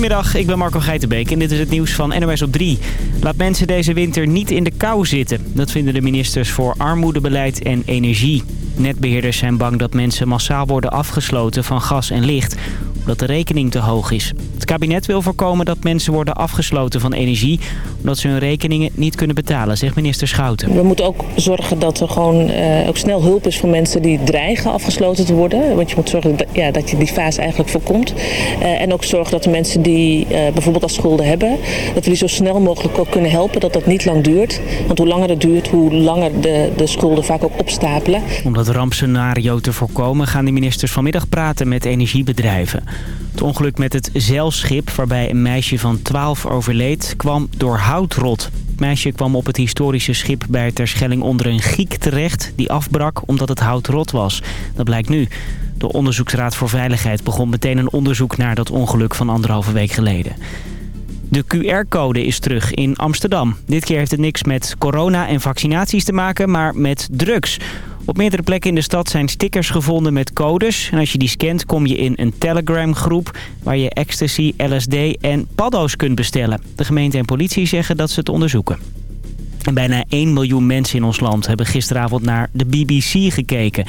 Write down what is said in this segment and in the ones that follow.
Goedemiddag, ik ben Marco Geitenbeek en dit is het nieuws van NOS op 3. Laat mensen deze winter niet in de kou zitten. Dat vinden de ministers voor armoedebeleid en energie. Netbeheerders zijn bang dat mensen massaal worden afgesloten van gas en licht omdat de rekening te hoog is. Het kabinet wil voorkomen dat mensen worden afgesloten van energie... omdat ze hun rekeningen niet kunnen betalen, zegt minister Schouten. We moeten ook zorgen dat er gewoon uh, ook snel hulp is voor mensen die dreigen afgesloten te worden. Want je moet zorgen dat, ja, dat je die fase eigenlijk voorkomt. Uh, en ook zorgen dat de mensen die uh, bijvoorbeeld al schulden hebben... dat we die zo snel mogelijk ook kunnen helpen, dat dat niet lang duurt. Want hoe langer het duurt, hoe langer de, de schulden vaak ook opstapelen. Om dat rampscenario te voorkomen gaan de ministers vanmiddag praten met energiebedrijven. Het ongeluk met het zeilschip waarbij een meisje van 12 overleed kwam door houtrot. Het meisje kwam op het historische schip bij Terschelling onder een giek terecht die afbrak omdat het houtrot was. Dat blijkt nu. De Onderzoeksraad voor Veiligheid begon meteen een onderzoek naar dat ongeluk van anderhalve week geleden. De QR-code is terug in Amsterdam. Dit keer heeft het niks met corona en vaccinaties te maken, maar met drugs. Op meerdere plekken in de stad zijn stickers gevonden met codes. En als je die scant kom je in een Telegram-groep... waar je ecstasy, LSD en paddo's kunt bestellen. De gemeente en politie zeggen dat ze het onderzoeken. En bijna 1 miljoen mensen in ons land hebben gisteravond naar de BBC gekeken.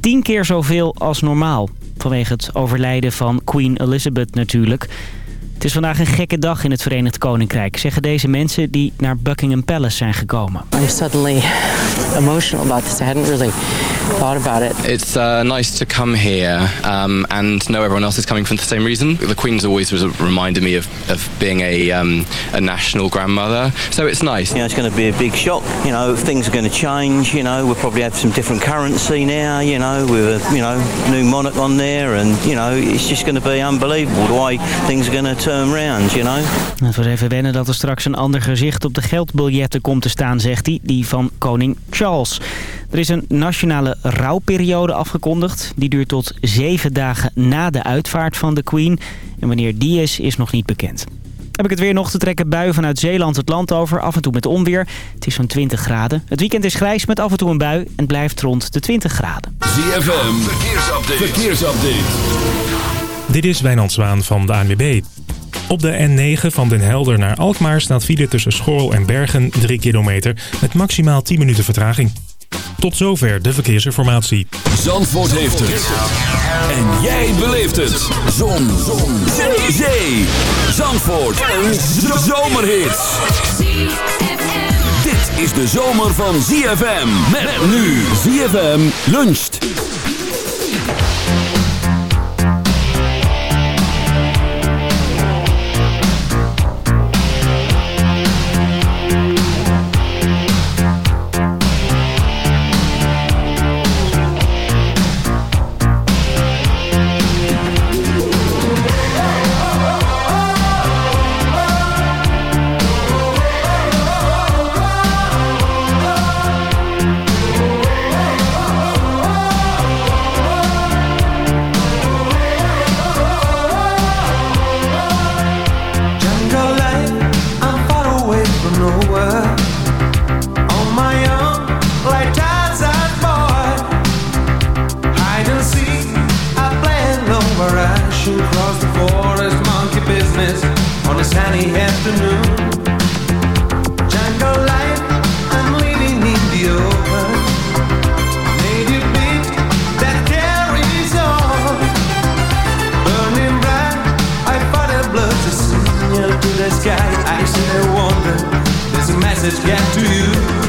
Tien keer zoveel als normaal. Vanwege het overlijden van Queen Elizabeth natuurlijk... Het is vandaag een gekke dag in het Verenigd Koninkrijk, zeggen deze mensen die naar Buckingham Palace zijn gekomen. I'm suddenly emotional about this. I hadn't really thought about it. It's uh, nice to come here um, and know everyone else is coming for the same reason. The Queen's always reminded me of, of being a, um, a national grandmother, so it's nice. You know, it's going to be a big shock. You know, things are going to change. You know, we'll probably have some different currency now. You know, with a you know new monarch on there, and you know, it's just going to be unbelievable the way things are going to turn round. You know. Het was even wennen dat er straks een ander gezicht op de geldbiljetten komt te staan, zegt hij, die van koning Charles. Er is een nationale rouwperiode afgekondigd. Die duurt tot zeven dagen na de uitvaart van de Queen. En wanneer die is, is nog niet bekend. Heb ik het weer nog te trekken buien vanuit Zeeland het land over. Af en toe met onweer. Het is zo'n 20 graden. Het weekend is grijs met af en toe een bui. En blijft rond de 20 graden. ZFM, verkeersupdate. verkeersupdate. Dit is Wijnand Zwaan van de ANWB. Op de N9 van Den Helder naar Alkmaar staat file tussen Schorl en Bergen 3 kilometer met maximaal 10 minuten vertraging. Tot zover de verkeersinformatie. Zandvoort heeft het. En jij beleeft het. Zon. Zon. Zee. Zandvoort. Een zomerhit. Dit is de zomer van ZFM. Met nu ZFM luncht. afternoon. I'm living in the open. That carries on. Burning bright, I a blood signal to the sky. I wonder, message get to you.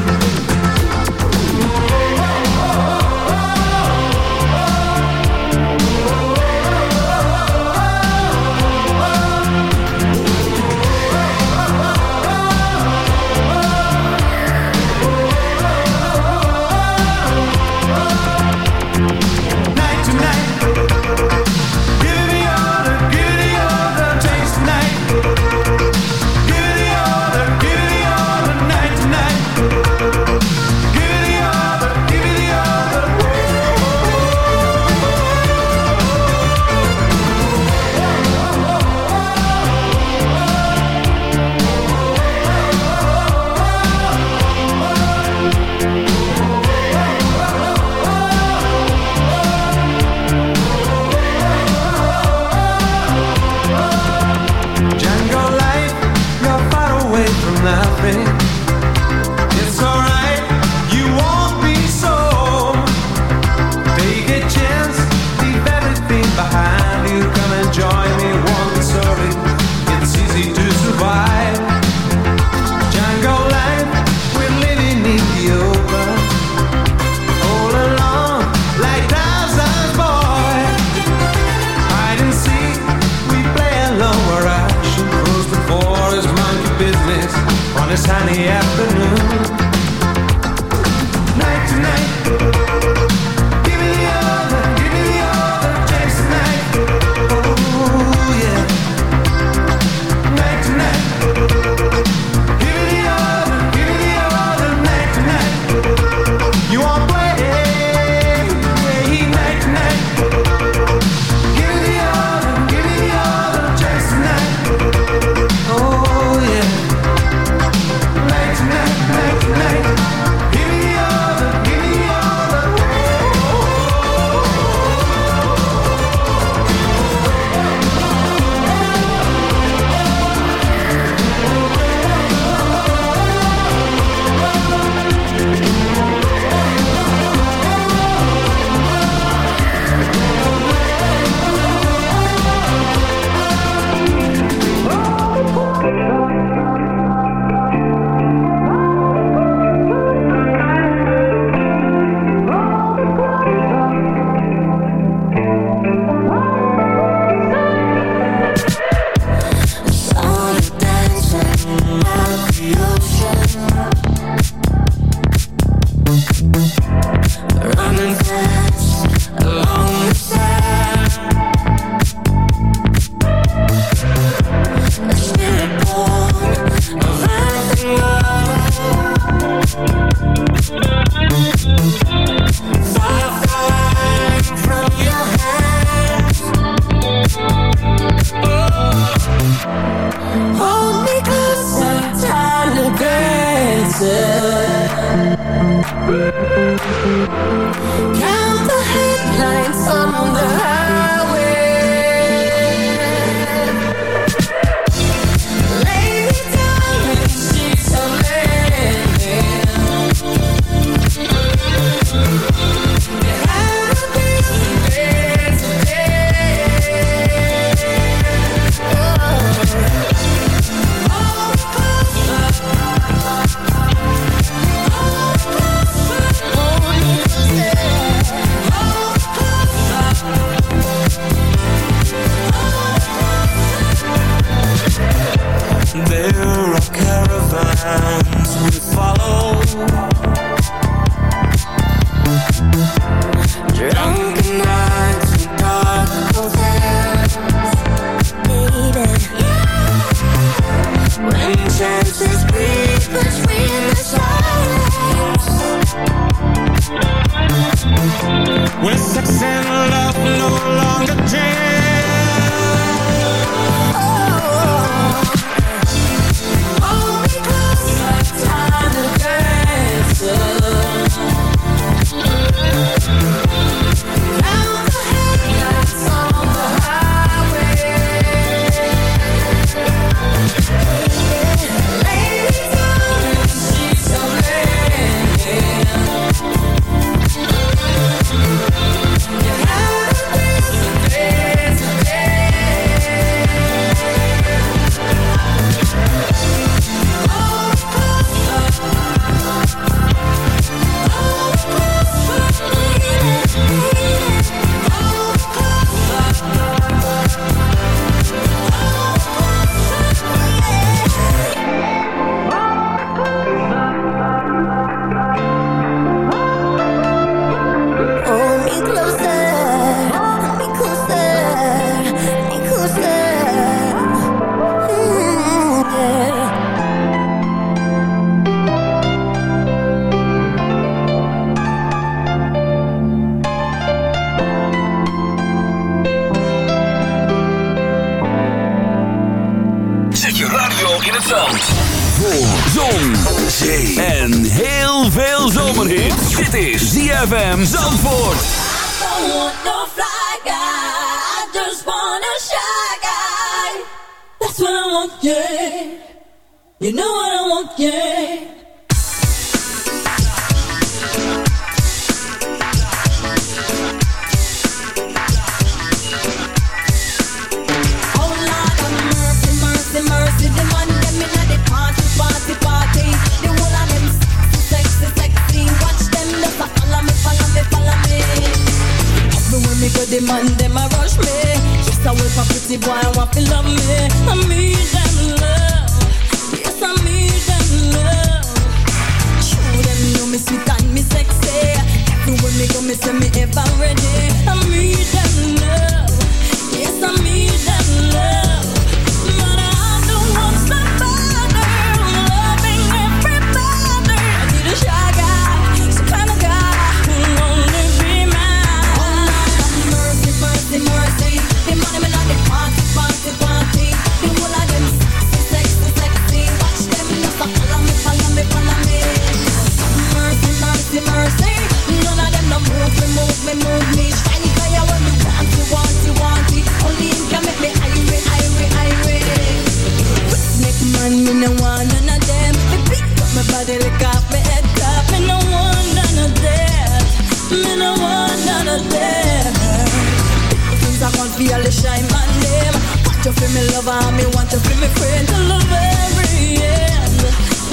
to feel me lover, me want to feel me friend to the very end,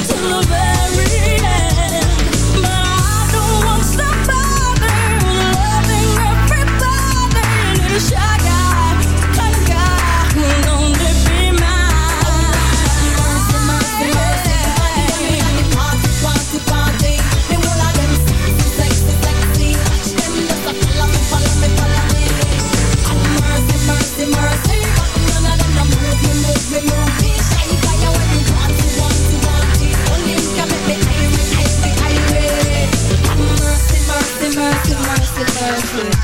to the very end. Listen.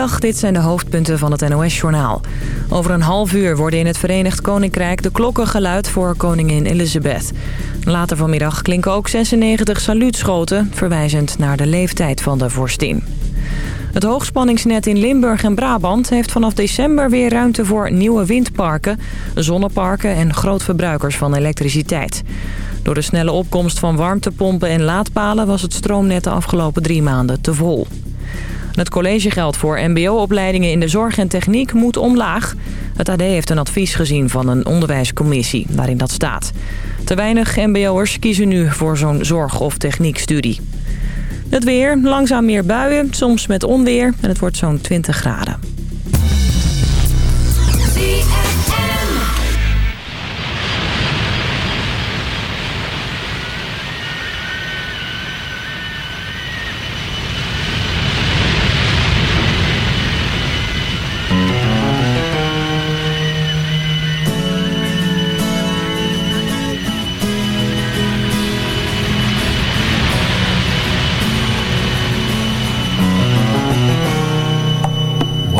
Dit zijn de hoofdpunten van het NOS-journaal. Over een half uur worden in het Verenigd Koninkrijk de klokken geluid voor koningin Elizabeth. Later vanmiddag klinken ook 96 saluutschoten, verwijzend naar de leeftijd van de vorstin. Het hoogspanningsnet in Limburg en Brabant heeft vanaf december weer ruimte voor nieuwe windparken, zonneparken en grootverbruikers van elektriciteit. Door de snelle opkomst van warmtepompen en laadpalen was het stroomnet de afgelopen drie maanden te vol. Het collegegeld voor mbo-opleidingen in de zorg en techniek moet omlaag. Het AD heeft een advies gezien van een onderwijscommissie waarin dat staat. Te weinig mbo'ers kiezen nu voor zo'n zorg- of techniekstudie. Het weer, langzaam meer buien, soms met onweer en het wordt zo'n 20 graden.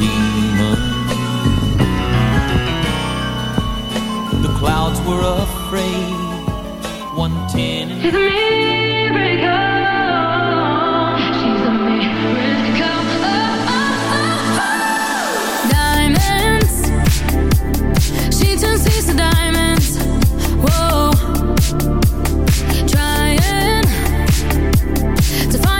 demon. The clouds were afraid. One ten. She's a miracle. She's a miracle. Oh, oh, oh, diamonds. She turns these to diamonds. Whoa. Trying to find.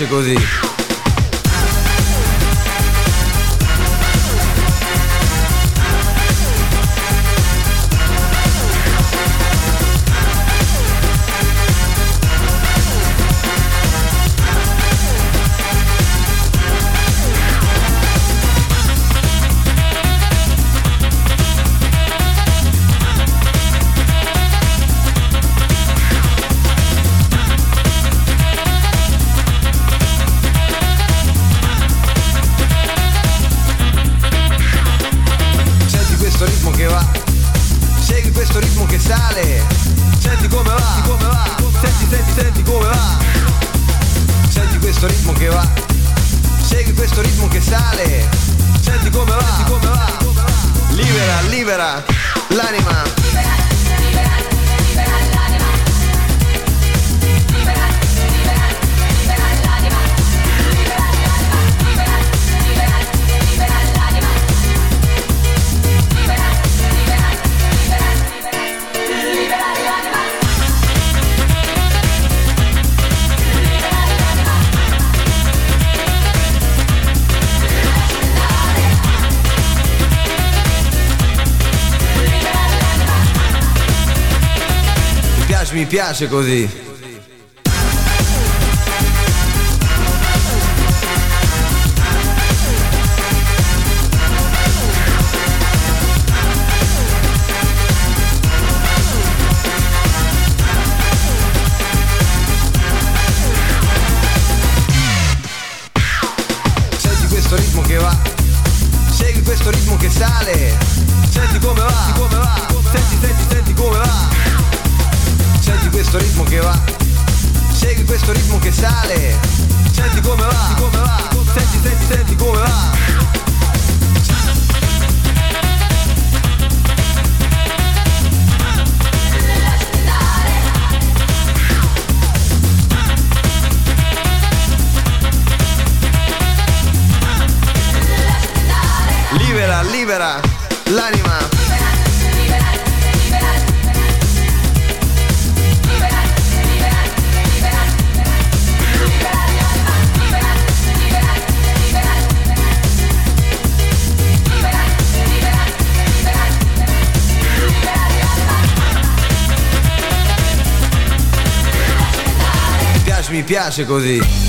piace così. piace così. piace così.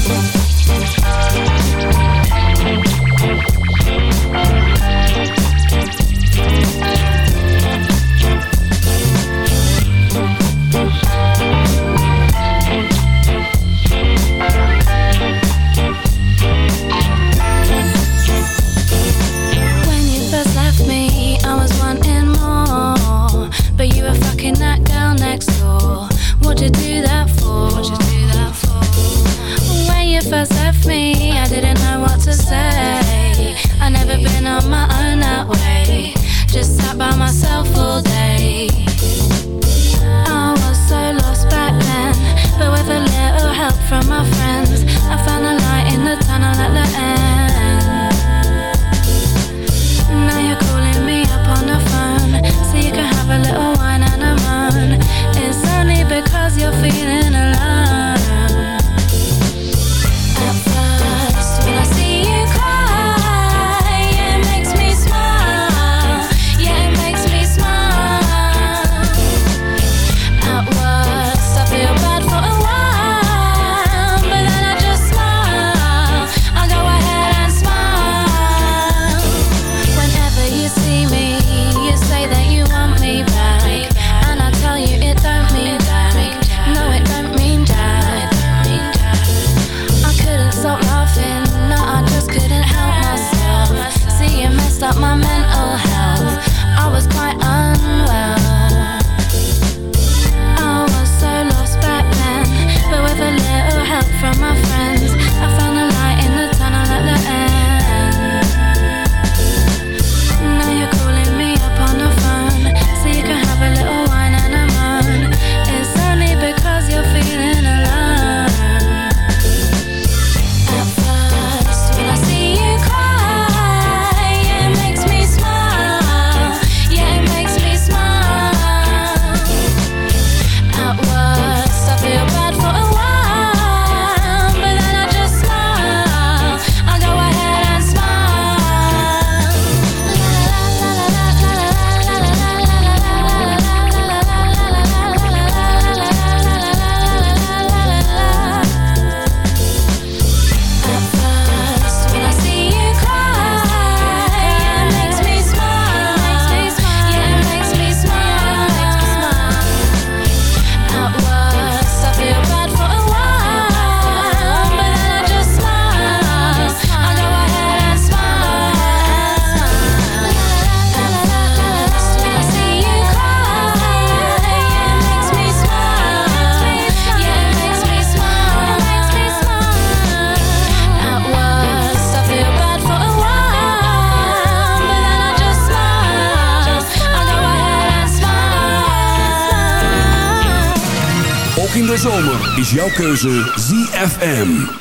Keuze ZFM.